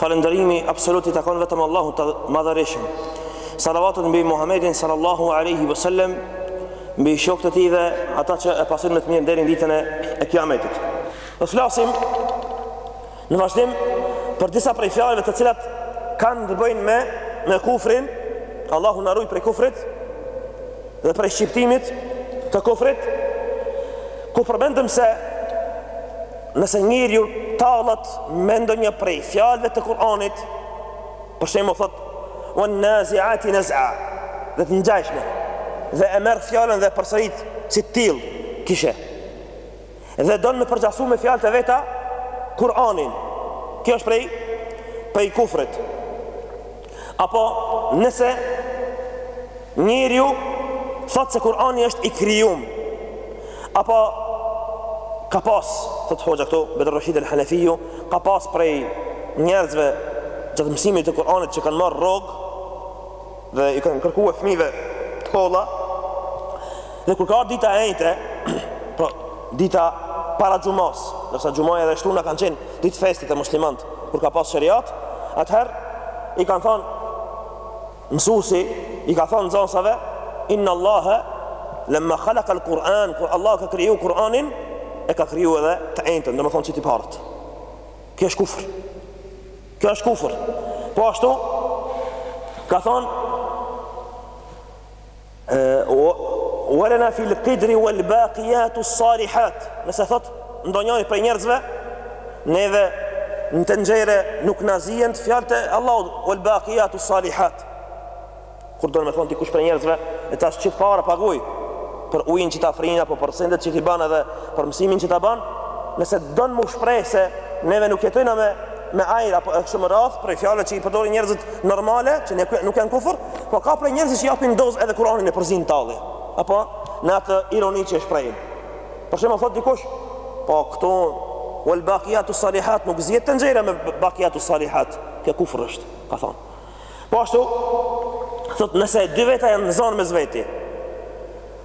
Falënderimi absolut i takon vetëm Allahut të madhërishëm. Salavatet mbi Muhammedin sallallahu aleyhi vësallem, mbi shokët e tij dhe ata që e pasojnë me të mirë deri në ditën e, e kiametit. Do flasim në vazhdim për disa prej fjallëve të cilat kanë të bëjnë me, me kufrin, Allahu na rujt prej kufrit dhe prej shqiptimit të kufrit, ku përmendëm se Nëse njeriu tallet me ndonjë prej fjalëve të Kur'anit, për shembull thotë wan nazi'ati naz'a, dhe të ngjashme, dhe e merr fjalën dhe përsërit si të tillë, kishe. Dhe don me përgjasu me fjalë të veta Kur'anin. Kjo është prej prej kufrit. Apo nëse njeriu thotë se Kur'ani është i krijum, apo ka pas, thotë hoxha këtu, Bedr Rashid El Hanefiu, ka pas prej njerëzve gjatë mësimit të Kur'anit që kanë marrë rrogë dhe i kanë kërku fëmijëve të holla, Dhe kur ka ardh dita e enjte, po dita para xhumas, ndërsa xhumaja edhe shtuna kanë qenë ditë feste të muslimanëve, kur ka pas sheriat, atëherë i kanë thënë mësuesi i ka thënë nxënësave inna allaha lamma khalaqa alquran kur Allahu ka kriju kuranin e ka kriju edhe të enjtën do me thonë qiti paret kjo është kufër kjo është kufër po ashtu ka thënë Walana fil qidri wal baqiyatu salihat. Nëse thot ndonjëri prej njerëzve, neve në tenxhere nuk na zihen fjalët e Allahut wal baqiyatu salihat. Kur don me thon dikush prej njerëzve, e tash qit para paguaj për ujin që ta frin apo për sendet që t'i ban edhe për mësimin që ta ban, nëse don me shpreh se, neve nuk jetojmë me me ajër apo kështu me radhë prej fjalëve që i përdorin njerëzit normale që nuk janë kufër, po ka prej njerëzve që japin dozë edhe Kur'anin e përzin në tallje. Apo në atë ironi që shprehin. Për shembull thotë dikush, po këtu wal baqiyatu salihat nuk zihet tenxherja me baqiyatu salihat, kjo kufër është, ka thonë. Po ashtu thotë nëse dy veta janë zanë mes veti,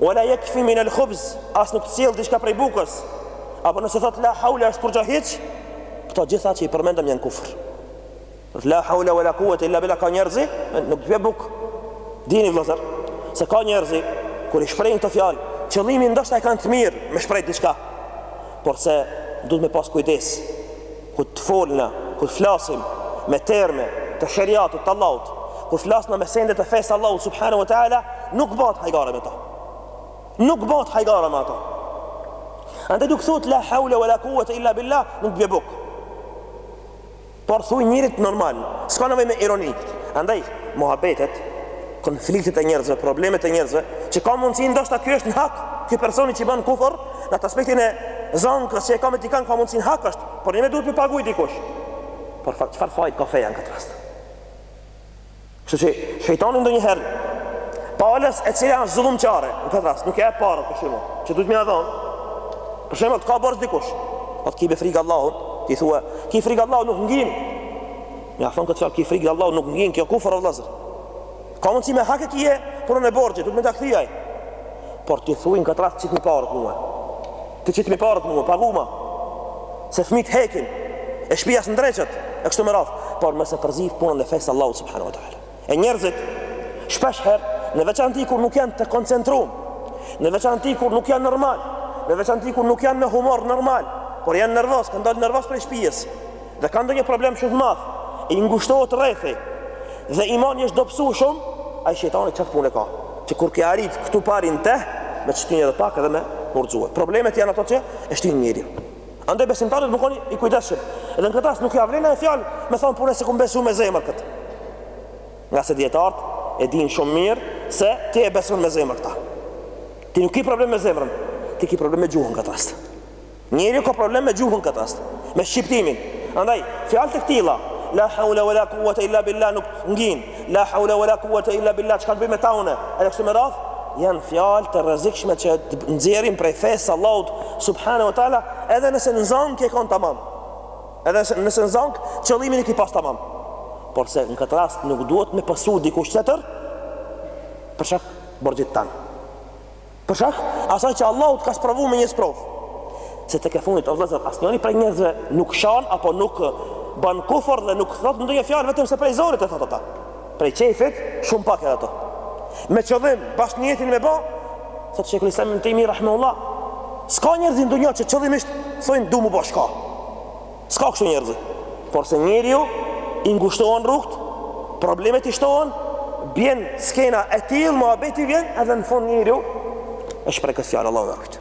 Wala yakfi min al khubz, as nuk t'sjell diçka prej bukës. Apo nëse thot la haule është kurrgjo hiç, këto gjitha që i përmendëm janë kufër. Thot la haule wala quwwata illa billah ka njerëzi, nuk t'bie buk. Dini vëllazër, se ka njerëzi kur i shprehin këto fjalë, qëllimin ndoshta e kanë të mirë me shpreh diçka. Por se duhet me pas kujdes. Kur të folna, kur flasim me terme të sheriatit të Allahut, kur flasna me sende të fesë s'Allahut subhanahu wa taala, nuk bëhet hajgare me ato. Nuk bëhet hajgare me ato. Andaj duk thot la haula wala quwata illa billah, nuk bje buk. Por thuj njerit normal, s'ka nevojë me ironi. Andaj muhabetet, konfliktet e njerëzve, problemet e njerëzve, që ka mundësi ndoshta ky është në hak, ky personi që bën kufër, Në atë aspektin e zankës që e ka me dikan ka mundësin n'hak është, por nime duhet me paguj dikush. Por fa, çfarë fajit ka feja në këtë rast? Kështu që shejtani ndonjëherë, palës e cila është zullumqare, në këtë rast, nuk ja jep paret për shembull, që duhet me ja dhonë, për shembull të ka borxh dikush, thot kije frikë Allahut, ti thua, ki frikë Allahut nuk ngin, me ja thonë këta, ki frikë Allahut nuk ngin, kjo kufër o vllazër, Ka mundësi me hak e kije punën e borxhit, duhet me ta kthijaj. Por ti thuaj në këtë rast çit më parë mua. Ti çitmi paret mue, paguma. Se fëmit hekin e shpija s'ndreqet e kështu me radhë, por mos e përzi punën e fesë s'Allahut subhanahu wa taala. E njerëzit shpesh herë në veçanti kur nuk janë të koncentrum, në veçanti kur nuk janë normal, në veçanti kur nuk janë me humor normal, por janë nervoz, kanë dalë nervoz prej shpijes. Dhe ka ndonjë problem shumë të madh, i ngushtohet rrethi dhe imani është dobësu shumë, ai shejtani qat punë ka. Që kur ke arrit këtu pranë te, me t'shti edhe pak edhe me t'rrzue. Problemet janë ato që e shtin njerin. Andaj besimtari me kon i kujdesshëm. Edhe në këtë rast nuk ja vlen ajo fjalë me thon po unë s'e kum besu me zemër kët. Ngase dijetarët e din shumë mirë se ti e beson me zemër këta. Ti nuk ke problem me zemrën, ti ke problem me gjuhën n'këtë rast. Njeriu ka problem me gjuhën n'këtë rast, me shqiptimin. Andaj, fjalë të këtilla, la hawla wala quwwata illa billah nuk ngin, la hawla wala quwwata illa billah çka të bëj me ta unë, edhe kështu me radhë, janë fjalë të rrezikshme që të nxjerrin prej fesë së Allahut subhanahu wa taala, edhe nëse në zankë ke kon tamam. Edhe nëse në zankë qëllimin e ke pas tamam. Porse në këtë rast nuk duhet me pësu dikush tjetër për shkak borxhit tand. Për shkak asaj që Allahu të ka sprovu me një sprovë. Se tek e fundit, o vëllezër, asnjëri prej njerëzve nuk shan apo nuk ban kufër dhe nuk thot ndonjë fjalë vetëm se prej zorit e thot ata. Prej qejfit, shumë pak edhe ato. Me qëllim, bash nijetin me bo, thot Shejhul Islam Ibn Tejmije, rahimehullah, s'ka njerëz n'dunja që qëllimisht, thojnë du m'u bo shka. S'ka kështu njerëz Porse njeriut I ngushtohen rrugt Problemet i shtohen Bjen skena e tillë Muhabeti vjen Edhe në fund njeriu E shpreh këtë fjalë Allahu na rujt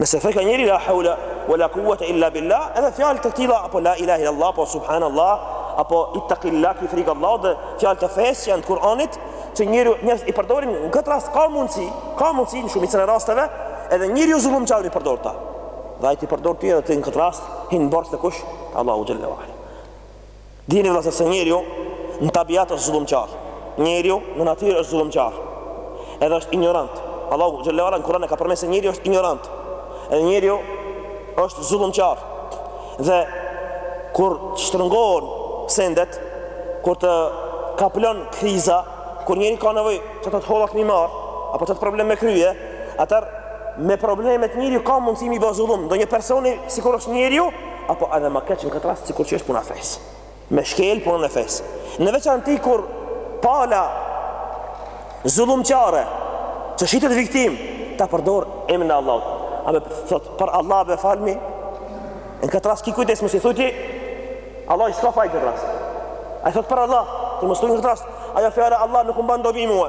Nëse thëka njeri La hawla Wa la kuwata illa billah Edhe fjalë të tilla Apo la ilaha illa Allah Apo subhanallah Apo ittaqillah Ki frikë Allahun Dhe fjalë të fesë Që janë të Kur'anit Që njeriu Njerëz i përdorin Në këtë rast ka mundësi Ka mundësi Në shumicën e rasteve Edhe njeriu zullumqar i përdor ta Dhe ai t'i përdor ty edhe ti në këtë rast, hin borxh te kush? Allahu xhel-le ue ala. Dijeni vëllazër se njeriu në tabiat është zullumqar. Njeriu në natyrë është zullumqar. Edhe është injorant. Allahu xhel-le ue ala në Kur'an e ka përmend se njeriu është injorant. Edhe njeriu është zullumqar. Dhe kur shtrëngohen sendet, kur të kaplon kriza, kur njeriu ka nevojë ca të holla me i marr apo ta problem me krye, atëherë me problemet njeriu ka mundësi me i ba zullum ndonjë personi sikur është njeriu, apo edhe ma keq në këtë rast sikur që është puna e fesë. Me shkel punën e fesë. Në veçanti kur pala zullumqare, që shitet viktimë, ta përdor emrin e Allahut. A be thot, për Allah be falma, në këtë rast ki kujdes mos i thuj ti, Allahi s'ka faj këtë rast. Ai thot për Allah, ti mos thuj në këtë rast, ajo fjala Allah nuk më ban dobi mue.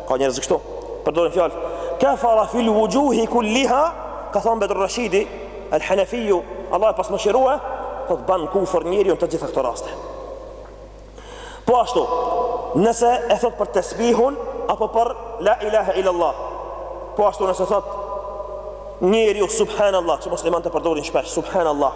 Ka njerëz që kështu përdorin fjalë kafara fil wujuhi kulliha, ka thënë Bedr Rashidi, El Hanafiu, Allahu e pastë mëshirue, thotë ban kufër njeriu në të gjitha këto raste. Po ashtu, nëse e thot për tesbihun apo për la ilaha illallah. Po ashtu nëse thot njeriu subhanallah, që muslimanët e përdorin shpesh subhanallah.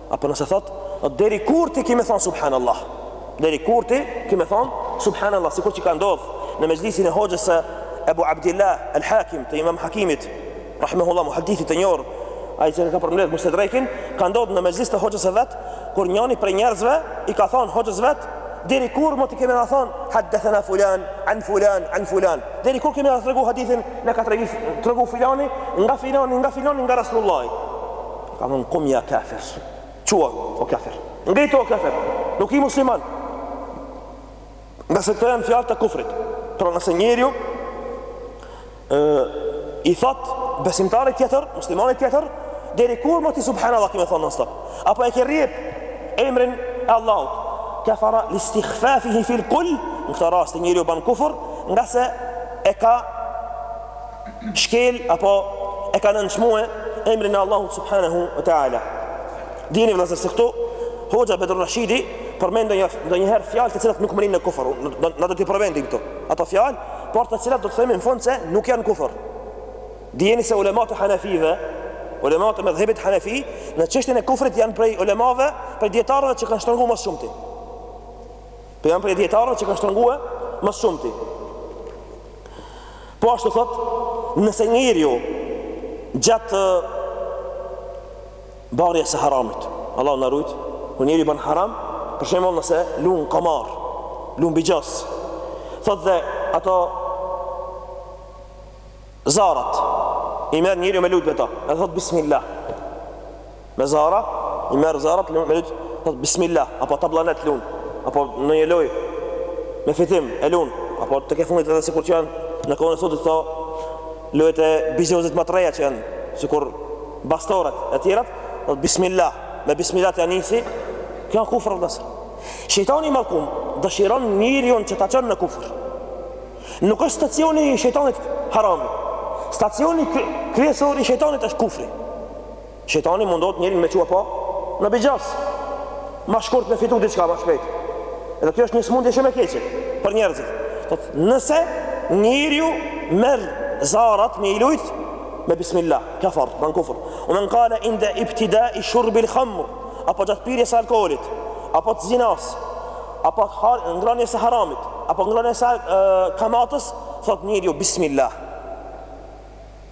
Apo nëse thot, o deri kur ti ki me thon subhanallah? Deri kur ti ki me thon subhanallah? Sikur që ka ndodh në mexhlisin e hoxhës së Ebu Abdillah el-Hakim të Imam Hakimit, rahimehullah muhaddithit të njohur, ai që ka përmbledh Mustadrekin, ka ndodh në mexhlis të hoxhës së vet, kur njëri prej njerëzve i ka thon hoxhës vet, deri kur mo ti ki me na thon hadathana fulan an fulan an fulan? Deri kur ki me na tregu hadithin na ka tregu tregu filani nga filani nga filani nga Rasulullah? Ka thon kum ja kafir. Çou o kafir. Ngritu o kafir. Nuk je musliman. Ngase këto janë fjalë të kufrit. Pra nëse njeriu i thot besimtarit tjetër, muslimanit tjetër, deri kur mo ti subhanallah ki me thon nonstop. Apo e ke rrjep emrin e Allahut. Kafara listighfafihi fil kull. Në këtë rast njeriu ban kufër ngase e ka shkel apo e ka nënçmue emrin e Allahut subhanahu wa taala. Dijeni vëllazër se këtu Hoxha Bedr Rashidi përmend ndonjë ndonjëherë fjalë të cilat nuk mërrijnë në kufër. Na do t'i përmendim këtu. Ato fjalë, por të cilat do të themi në fund se nuk janë kufër. Dijeni se ulemat e Hanefive, ulemat e medhhebit Hanefi, në çështjen e kufrit janë prej ulemave, prej dijetarëve që kanë shtrënguar më së shumti. Po janë prej dijetarëve që kanë shtrënguar më së shumti. Po ashtu thotë, nëse njeriu gjatë bërjes së haramit, Allahu na rujt, kur njeriu bën haram, për shembull nëse luan komar, luan bixhos, thotë dhe ato zarat i merr njeriu me lujt me ta, edhe thotë bismillah. Me zara, i merr zarat, me lujt, thot bismillah, apo tablanet lun, apo nonji loj, me fitim, e lun, apo tekefundit edhe sikur që janë, në kohën e sotit, thot, lojët e bixhozit më të reja që janë, sikur bastoret e tjerat, thot bismillah, me bismillah ta nisi, kjo a kufër vëllezër. Shejtani i mallkum dëshiron njeriun që ta çon në kufër. Nuk është stacioni i shejtanit harami. Stacioni kryesor i shejtanit është kufri. Shejtani mundohet njeriun me çua pa në bixhoz. Më shkurt me fitu diçka më shpejt. Dhe kjo është një smundje shumë e keqe për njerëzit. Thot, nëse njeriu merr zarat me i lujt me bismillah, kafar, ban kufur. Wa men kale inde ibtida shurbi l-khamr, apo gjatë pirje së alkoholit, apo të zinas, apo të ngranje së haramit, apo ngranje së kamatës, thot njeriu bismillah.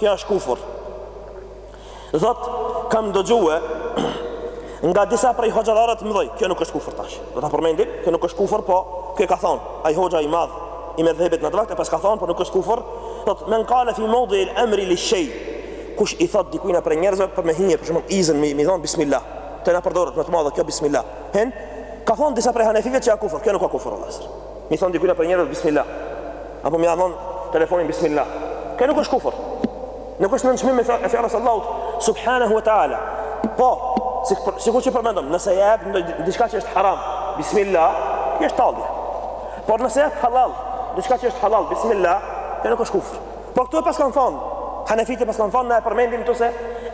Kjo është kufur. Thot, kam dëgjue nga disa prej hoxhallarëve të mëdhaj, kjo nuk është kufur tash. Do ta përmendim, kjo nuk është kufur, po kjo ka thon, ai hoxha i madh i medhhebit n'at vakt, pas ka thon, por nuk është kufur. Thot, men qala fi mawdi al-amri li shay. Kush i thot dikujna prej njerëzve për me hi, për shembull, izën me mi thon bismillah. Te na përdoret me të madhe kjo bismillah. Hen ka thon disa prej hanefive që a kufur, kjo nuk a kufur Allahu. Mi thon dikujna prej njerëzve bismillah. Apo me ia dhon telefonin bismillah. Kjo nuk është kufër. Nuk është nënçmim me fjalën e Allahut subhanahu wa taala. Po, sikur që përmendëm, nëse e jep diçka që është haram, bismillah, kjo është tallje. Por nëse jep halal, diçka që është halal, bismillah, kjo nuk është kufër. Po këtu e pas kanë thonë, Hanefit e pas kanë thonë, ne e përmendim këtu se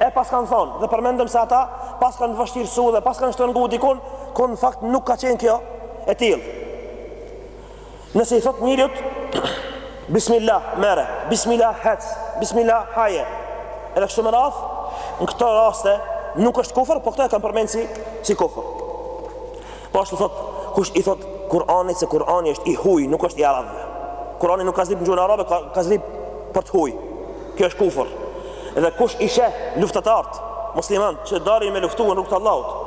e pas kanë thonë, dhe përmendim se ata pas kanë vështirësu dhe pas kanë shtërngu dikun, ku në fakt nuk ka qenë kjo, e tillë. Nëse i thot njëriut Bismillah, mere, Bismillah, hec, Bismillah, haje Edhe kështu me radh Në këto raste nuk është kufër Po këto e kan përmend si, si kufër Po ashtu thot Kush i thot Kuranit se Kurani është i huj Nuk është i arabëve Kurani nuk ka zbrit në gjuhën arabe Ka, ka zbrit për të huj Kjo është kufër Edhe kush i sheh luftëtart Musliman që dalin me luftu në rrugë t' Allahut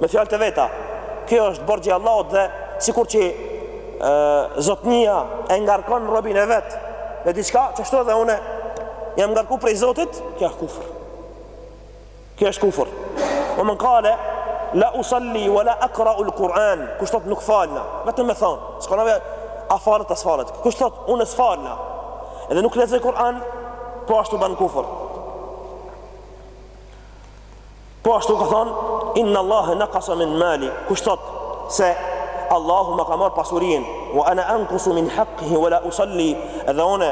Me fjalë të veta, kjo është borxh i Allahut dhe sikur që Zotnia e ngarkon robin e vet me diçka, qashtu edhe unë jam ngarku prej Zotit, kjo është kufër. Kjo është kufër. Au men kale, la usalli wa la akra ul Kur'an, kush thot nuk falna, vetëm me thonë, s'ka nevojë a falet as falet, kush thot unë s'falna, edhe nuk lexoj Kur'an, po ashtu banë kufër. Po ashtu ka thënë inna Allahu naqasa min mali, kush thot se Allahu më ka marr pasurinë, wa ana anqusu min haqqihi wa la usalli, edhe unë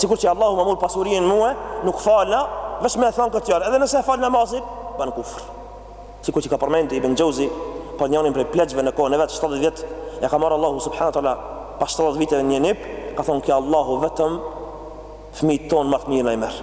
sikur që Allahu më mor pasurinë mua, nuk falna, veç me thon këtë fjalë, edhe nëse fal namazin, bën kufër. Sikur që ka përmendur Ibn Jauzi, po njëri prej pleqve në kohën e vet 70 vjet, ja ka marr Allahu subhanahu wa taala pas 70 viteve një nip, ka thonë që Allahu vetëm fëmijët tonë më të mirë na i merr.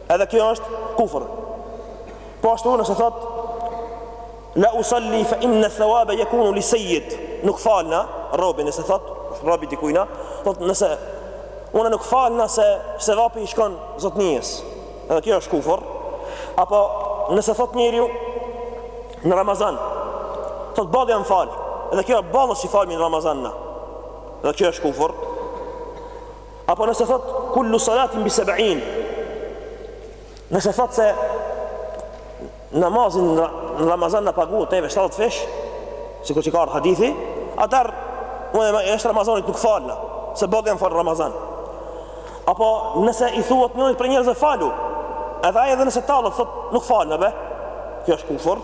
Edhe kjo është kufër. Po ashtu nëse thot La usalli fa inna thawaba yakunu li sayyid. Nuk falna, robi nëse thot, robi dikujna, thot nëse unë nuk falna se sevapi i shkon zotnijes. Edhe kjo është kufër. Apo nëse thot njeriu në Ramazan, thot boll jam fal. Edhe kjo është boll si falmi në Ramazan. Edhe kjo është kufër. Apo nëse thot kullu salatin bi sebin Nëse thot se Namazin në Ramazan na paguhet neve 70 fish Sikur që ka ardh hadithi Atëher Unë jashtë Ramazanit nuk falna Se boll jam falë Ramazan Apo nëse i thuhet njënit prej njerëzve falu Edhe ai edhe nëse tallet thot nuk falna be Kjo është kufër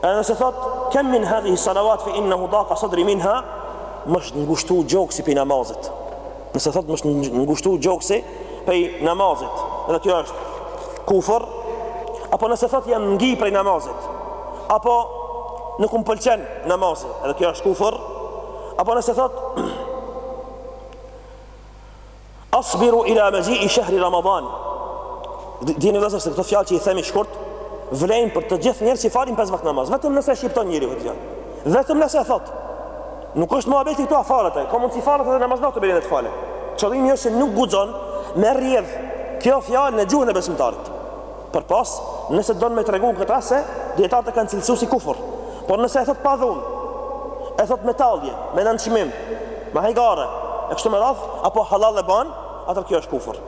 Edhe nëse thotë, kem min hadhihi salawat fi innahu daqa sadri minha, më është ngushtu gjoksi prej namazit. Nëse thotë më është ngushtu gjoksi prej namazit, edhe kjo është kufër, apo nëse thotë jam ngi prej namazit, apo nuk më pëlqen namazi, edhe kjo është kufër, apo nëse thotë Asbiru ila maji'i shahri Ramadan. Dini vëllazër se këto fjalë që i themi shkurt vlejnë për të gjithë njerëzit që falin pesë vakte namaz, vetëm nëse e shqipton njeriu këtë fjalë. Vetëm nëse e thot. Nuk është muhabeti këtu a falet ai, ka mundsi falet edhe namaz natës bën të falet. Qëllimi është se nuk guxon me rrjedh kjo fjalë në gjuhën e besimtarit. Përpos, nëse don me tregu këta se dijetarët e kanë cilësu si kufër. Por nëse e thot pa dhunë, e thot me tallje, me nënçmim, me hajgare, e kështu me radhë, apo halal e ban, atër kjo është kufër.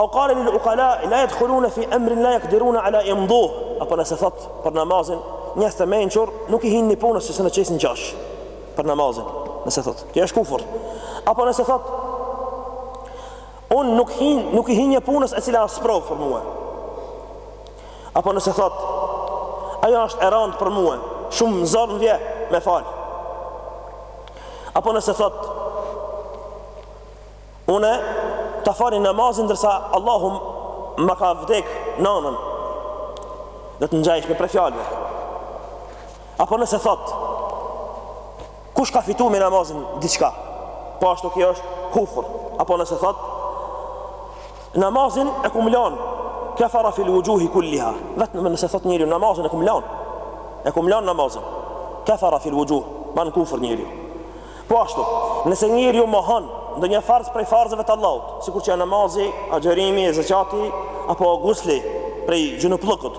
Au kale li l'ukala, la jedkhulune fi emrin la jekdirune ala imdu, apo nëse thot për namazin, njerëz të menqur, nuk i hinë një punës që s'e nqesin jasht, për namazin, nëse thot, kjo është kufër. Apo nëse thot, Unë nuk, hi, nuk i hi një punës e cila është sprovë për mua. Apo nëse thot, ajo është e randë për mua, shumë zor më vjen, me falë. Apo nëse thot, unë ta fali namazin ndërsa Allahu ma ka vdek nanën, dhe të ngjajshme prej fjalëve. Apo nëse thot, Kush ka fitu me namazin diçka? Po ashtu kjo është kufër. Apo nëse thot namazin e kumlon kafara fil wujuhi kulliha. Vetëm nëse thot njeriu namazin e kumlon. E kumlon namazin. Kafara fil wujuh, ban kufër njeriu. Po ashtu, nëse njeriu mohon ndonjë farz prej farzave të Allahut, sikur që janë namazi, agjërimi, e zeqati apo gusli prej xhunupllëkut,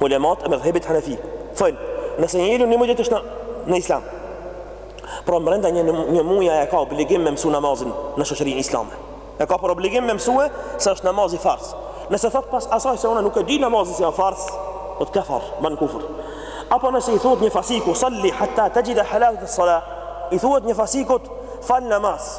Ulemat e medhhebit hanefi thonë, nëse njeriu një muj ditë është në në islam, pra mbrenda një një muaji e ka obligim me mësu namazin në shoqërinë islame. E ka për obligim me mësue se është namazi farz. Nëse thot pas asaj se unë nuk e di namazin se janë farz, thotë kafar, ban kufër. Apo nëse i thot një fasiku salli hatta tajida halawat as-sala, i thuhet një fasikut fal namaz.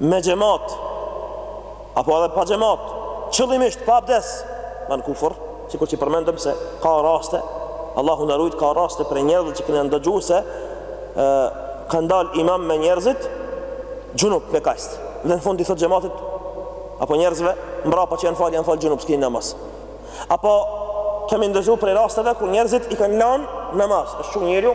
me xhemat apo edhe pa xhemat, qëllimisht pa abdes, ban kufër, sikur që përmendëm se ka raste, Allahu na rujt ka raste prej njerëzve që kam ndëgju se ë kanë dal imam me njerëzit xhunup me kast. Dhe në fund i thot xhematit apo njerëzve mbrapa që janë fal jam fal xhunup s'kini namaz. Apo kemi ndëgju prej rasteve kur njerëzit i kanë lanë namaz, është çu njeriu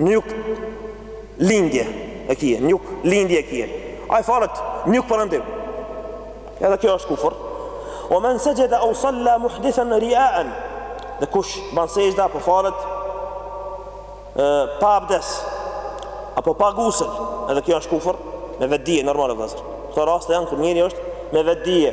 N'juglindje e kije, n'juglindje e kije. Ai falet n'jugperëndim. Edhe kjo është kufër. O men sexhede au salla muhdithen riaen. Dhe kush ban sexhde apo falet pa abdes. Apo pa gusel. Edhe kjo është kufër. Me vetëdije, normal vëllezër. Këto raste janë kur njeriu është me vetëdije.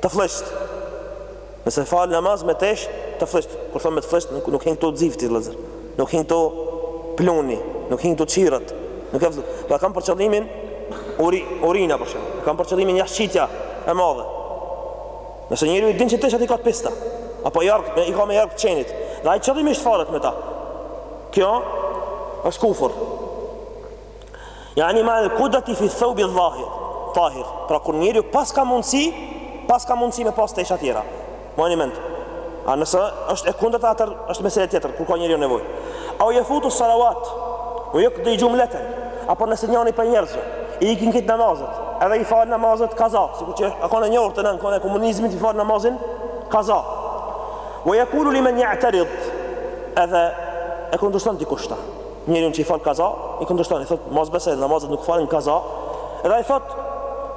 Të flliqt. Nëse fal namaz me tesha të flliqt. Kur thom me të flliqt, nuk nuk hin këtu zifti vëllazër. Nuk hin këtu pluni, nuk hin këtu qirrat. Nuk e vëllazër. Pra kam për qëllimin uri, urina për shembull. Kam për qëllimin jashtëqitja e madhe. Nëse njeriu e din që teshat i ka t'pista, apo jarg, i ka me jarg qenit. Dhe ai qëllimisht falet me ta. Kjo është kufër. Yani ma el kudrati fi thobi tahir Tahir Pra kur njeriu paska mundësi Paska mundësi me pas tesha tjera Mbani mend A nëse është e kundërta atëherë është mesele tjetër Kur ka njeriu nevoj Au jefutu salawat U jekdi xhumleten Apo nëse njani prej njerëzve I ikin këto namazet Edhe i falë namazet kaza Sikur që në kohën e njerëzve të në kohën e komunizmit i falë namazin kaza U jekulu li men jeatarid Edhe e kundërshton dikush ta Njeriun që i fal kaza, i kundërshton, i thotë mos besoj, namazet nuk falen kaza. Edhe ai thotë,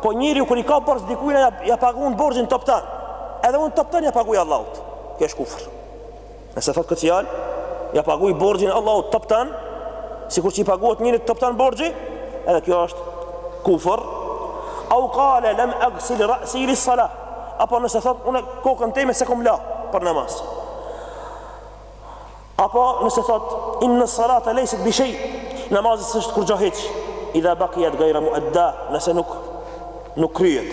po njeriu kur i ka borxh dikujt ja paguan borxhin toptan. Edhe unë toptan ja paguaj Allahut. Kjo është kufër. Nëse thotë këtë fjalë, ja paguaj borxhin Allahut toptan, sikur që i paguhet njeriut toptan borxhi, edhe kjo është kufër. Au qala lam aghsil ra'si lis-salah. Apo nëse thotë unë kokën time s'e kom la për namaz. Apo nëse thot inna salata leysat bi shay, namazi s'është kurgjo hiç. Idha baqiyat ghayra muadda, nëse nuk nuk kryhet.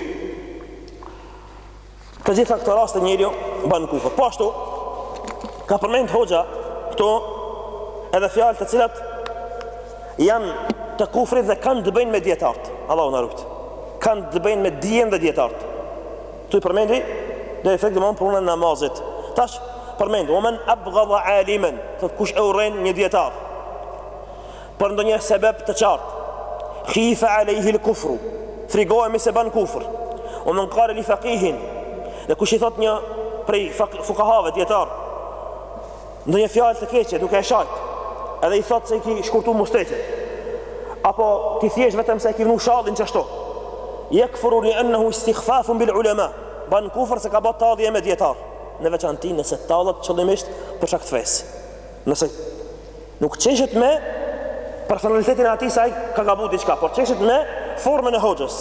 Të gjitha këto raste njeriu bën kufër. Po ashtu ka përmend hoxha këto edhe fjalë të cilat janë të kufrit dhe kanë të bëjnë me dijetarët. Allahu na ruajt. Kanë të bëjnë me dijen dhe dijetarët. Këtu i përmendi dhe i thekë domethënë për punën e namazit. Tash përmendi, we men ebgada alimen, thotë kush e urren një dijetar, për ndonjë sebep të qartë, khife alejhil kufru, frigohemi se ban kufër, we men kale li fakihin, dhe kush i thot një prej fukahave dijetar, Ndonjë fjalë të keqe duke e shajt, edhe i thot se i ki shkurtu musteqet. Apo ti thjesht vetëm se e ki vnu shallin qashtu. Jekfuru li ennehu istikhfafun bil ulema, ban kufër se ka ba tallje me dijetar. Në veçanti nëse tallet qëllimisht për shkak të fesë. Nëse nuk qeshit me personalitetin e atij se ai ka gabu diçka, por qeshit me formën e hoxhës.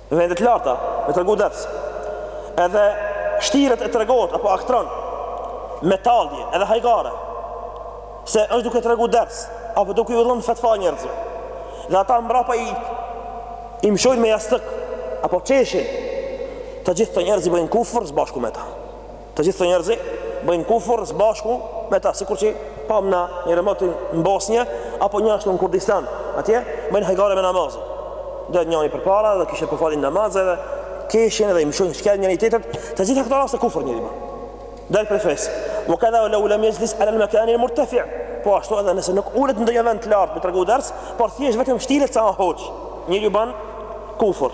Vende të larta, me tregu ders. Edhe shtiret e tregohet apo aktron me tallje, edhe hajgare. Se është duke tregu ders, apo duke ju dhënë fetva njerëzve. Dhe ata mbrapa i mshojnë me jastëk apo qeshin. Të gjithë këto njerëzit bëjnë kufër së bashku me ta. Të gjithë këto njerëzit bëjnë kufër së bashku me ta, sikur që pamë na njëherë moti në Bosnje, apo një ashtu në Kurdistan, atje, bëjnë hajgare me namazin. Dhe njëri përpara dhe kishe po falin namazin dhe keshin dhe i mëshojnë shkelm njëri-tjetrit, të gjitha këto raste kufër njeri ban. Del prej fesë, we kedha leu lem jexhlis ala mekanin murtefi, po ashtu edhe nëse nuk ulet në ndonjë vend të lartë me tregu ders, por thjesht vetëm shtiret se a hoxhë, njeri ban kufër.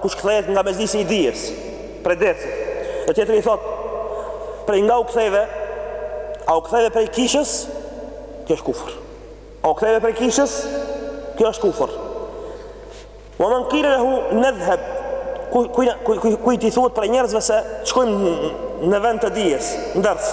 Kush kthehet nga mexhlisi i dijes, prej dersit, dhe tjetri i thotë, prej nga u ktheve, a u ktheve prej kishës, kjo është kufër. A u ktheve prej kishës, kjo është kufër. Wa man qila lahu nadhhab kujt i thuhet prej njerëzve se shkojmë në vend të dijes, n'ders.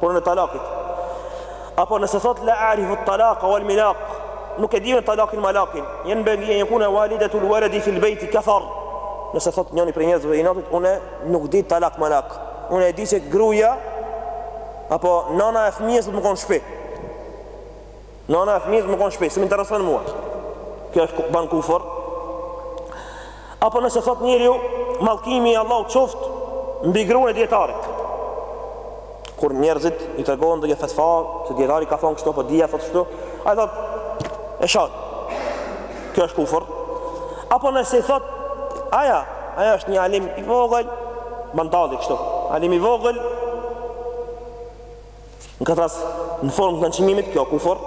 punën e talakit. Apo nëse thot la arifu talaka wal milak, nuk e di me talakin malakin. Jenbegi en jekune walidetul weledi fil bejti kefer. Nëse thot njëni prej njerëzve inatit, une nuk di talak malak. Une e di që gruja, apo nana e fëmijës me konë shpi. Nana e fëmijës me kon shpi, s'më intereson mua. Kjo është ban kufër. Apo nëse thot njeriu, mallkimi i Allahut qoftë mbi gruan e dijetarit. Kur njerëzit i tregojn ndonjë fetva, se dijetari ka thon kështu apo dija thot kështu, ai thot e shan. Kjo është kufër. Apo nëse thot aja, aja është një alim i vogël, mandalli kështu. Alim i vogël Në këtë rast, në formë të nënçmimit, kjo kufër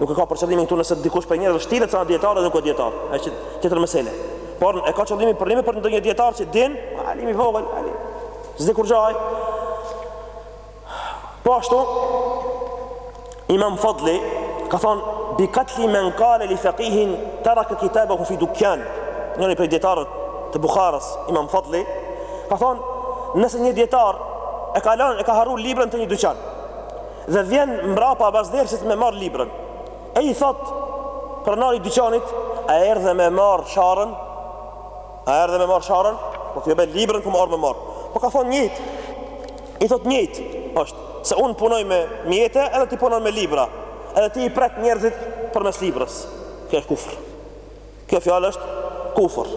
nuk e ka për qëllim këtu nëse dikush prej njerëzve shtiret si dijetar dhe nuk është dijetar. Ajo është tjetër mesele. Por e ka qëllimin përnime për ndonjë dijetar që din, alim i vogël, alim. S'di kurgja. Po ashtu Imam Fadli ka thon bi katli men qala li faqihin taraka kitabahu fi dukkan. Njëri prej dijetarëve të Bukharës, Imam Fadli, ka thon nëse një dijetar E ka lanë, e ka harru librën te një dyqan Dhe vjen mbrapa pas dersit me marr librën E i thot pronari i dyqanit A erdhe me marr sharrën A erdhe me marr sharrën Po thot jo be librën kum ardh me marr Po ka thonë njejt I thot njejt është Se unë punoj me mjete edhe ti punon me libra Edhe ti i pret njerëzit përmes librës Kjo është kufër Kjo fjalë është kufër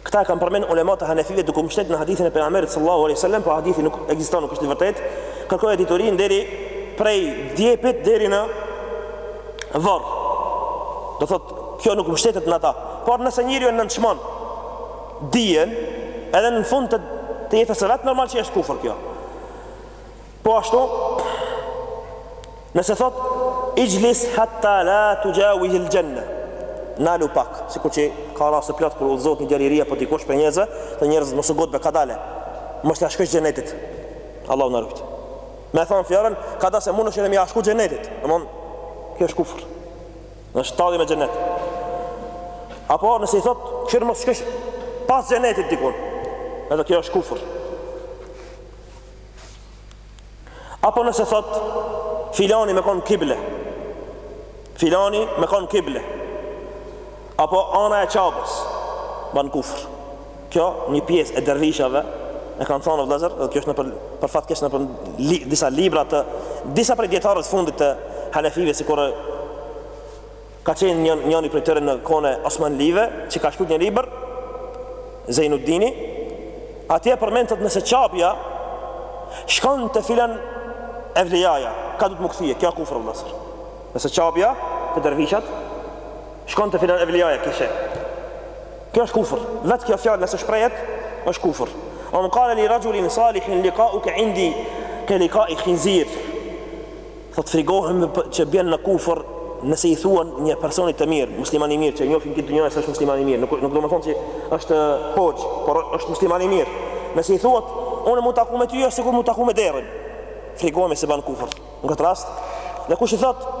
Këta e kanë përmend ulemat e hanefive duke u mbështetur në hadithin e pejgamberit sallallahu alaihi wasallam, po hadithi nuk ekziston, nuk është i vërtetë. Kërkoje diturinë deri prej djepit deri në varr. Do thotë, kjo nuk mbështetet në ata. Por nëse njeriu e nënçmon dijen, edhe në fund të të jetës së vet normal që është kufër kjo. Po ashtu, nëse thot ijlis hatta la tujawiz al-janna. Nalu pak, sikur që ka raste plot kur udhëzohet ndonjë djal i ri apo dikush prej njerëzve, thon njerëzit mos u ngut be kadale. Mos t'ia shkosh xhenetit. Allahu na ruajt. Me thon fjalën, ka dashë mundesh edhe me ia shku xhenetit. Domthon, kjo është kufër. Është tallje me xhenet. Apo nëse i thot, "Kqyr mos shkosh pas xhenetit dikun." Edhe kjo është kufër. Apo nëse thot filani me kon kible. Filani me kon kible. Apo ana e Qabës ban kufër. Kjo një pjesë e dervishave e kanë thonë vëllazër, kjo është nëpër, për fat keq nëpër li, disa libra të disa prej dijetarëve të fundit të hanefive sikur Ka qenë një, njani prej tyre në kohën e Osmanlive, që ka shkrut një libër, Zejnuddini, atje përmendet nëse Qabja shkon te filan evliaja, ka duhet m'u kthye, kjo kufër vëllazër. Nëse Qabja te dervishat shkon te filan evliaja kishe. Kjo është kufër. Vet kjo fjalë nëse shprehet është kufër. Au men kale li rajulin salihin liqa'uke indi ke liqa'i khinzir. Thotë frigohem që bjen në kufër nëse i thuan një personi të mirë, musliman i mirë që e njohim këtë dynja se është musliman i mirë, nuk nuk domethënë se është hoxhë, por është musliman i mirë. Nëse i thuat, unë mund të taku me ty është sikur mund të taku me derrin. Frigohemi se ban kufër. Në këtë rast, dhe kush i thotë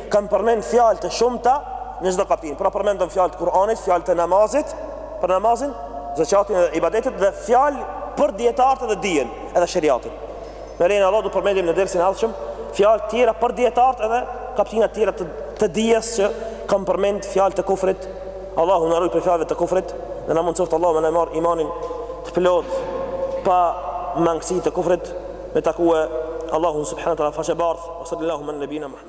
Kanë përmend fjalë të shumta në çdo kapitull. Pra përmenden fjalë të Kur'anit, fjalë të namazit, për namazin, zakatin dhe ibadetet dhe fjalë për dietarët dhe dijen, edhe shariatin. Me lejen e Allahut do të përmendim në dersin e ardhshëm fjalë të tjera për dietarët edhe kapitulla të tjera të, të dijes që kanë përmend fjalë të kufrit. Allahu na ruajt prej fjalëve të kufrit dhe na mundësoft Allahu me na marr imanin të plot pa mangësi të kufrit me takue Allahun subhanahu wa taala faqebardh sallallahu alaihi wa sallam